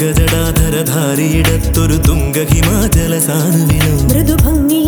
ഗജടാധരധാരിയിടത്തൊരു തുംഗ ഹിമാചല സാനുവിനോ മൃദുഭംഗിയ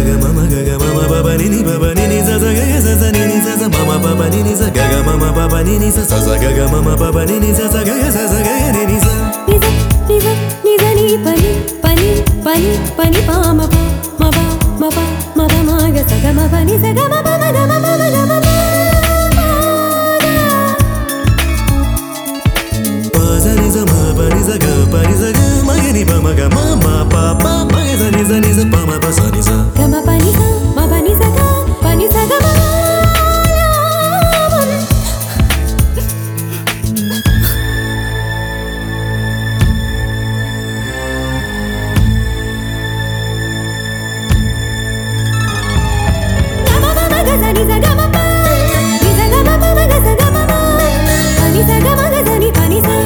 gaga mama gaga mama baba nini baba nini zaza gaga zaza nini zaza mama baba nini za gaga mama baba nini za zaza gaga mama baba nini zaza gaga zaza gaga nini za niza niza niza ni pani pani pani pani pa ma pa ma pa ma pa ma pa ma ga sa ma pa ni sa ma pa ma ga ma pa ma ga ma pa za pa ni za ga pa ni za ga ma ga ni pa ma ga ma ma pa pa ga za ni za ni za pa ma pa sa ni తగదని తని